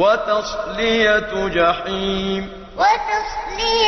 وتصلية جحيم. وتصلية